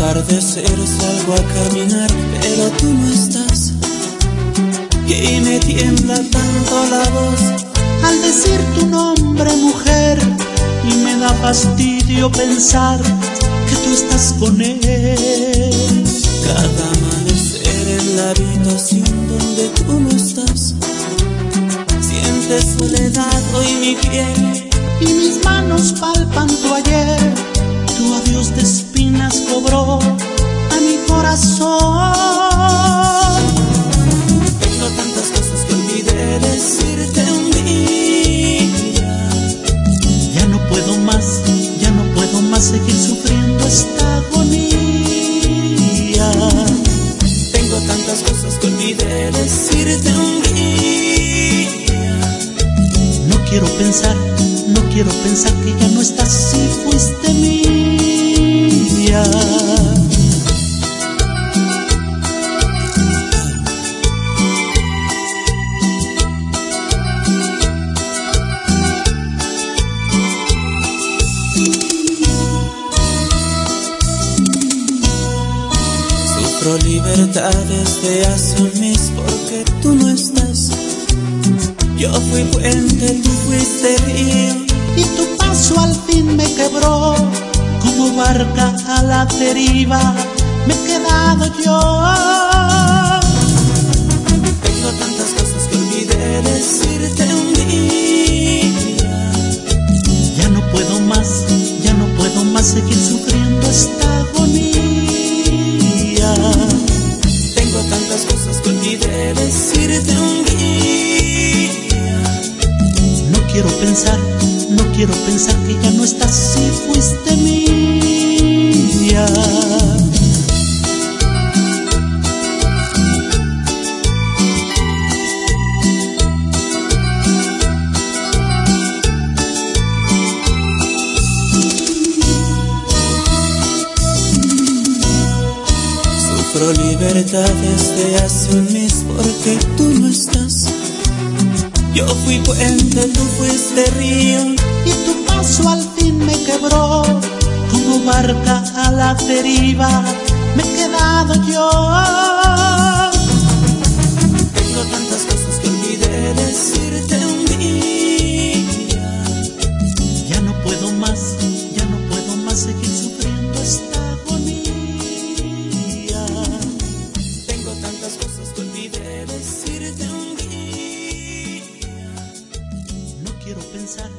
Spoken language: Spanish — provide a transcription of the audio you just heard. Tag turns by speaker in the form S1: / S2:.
S1: atardecer salgo a caminar, pero tú no estás. Y me tiembla tanto la voz
S2: al decir tu nombre, mujer. Y me da fastidio pensar que tú estás con él.
S1: Cada amanecer en la habitación donde tú no estás. Sientes soledad hoy mi piel
S2: y mis manos palpan tu ayer. Tu adiós de espinas cobró a mi corazón.
S1: Tengo tantas cosas que olvidé decirte un día.
S2: Ya no puedo más, ya no puedo más seguir sufriendo esta agonía.
S1: Tengo tantas cosas que olvidé decirte un día.
S2: No quiero pensar no quiero pensar que ya no estás si fuiste mía.
S1: Sufro libertad desde hace un mes porque tú no estás. Yo fui puente, tú fuiste río
S2: y tu paso al fin me quebró. Como barca a la deriva me he quedado yo. Pensar no quiero pensar que ya no estás si fuiste mía.
S1: Sufro libertad desde hace un mes porque tú no estás. Yo fui puente, tú fuiste río
S2: y tu paso al fin me quebró. Como barca a la deriva me he quedado yo. Pensar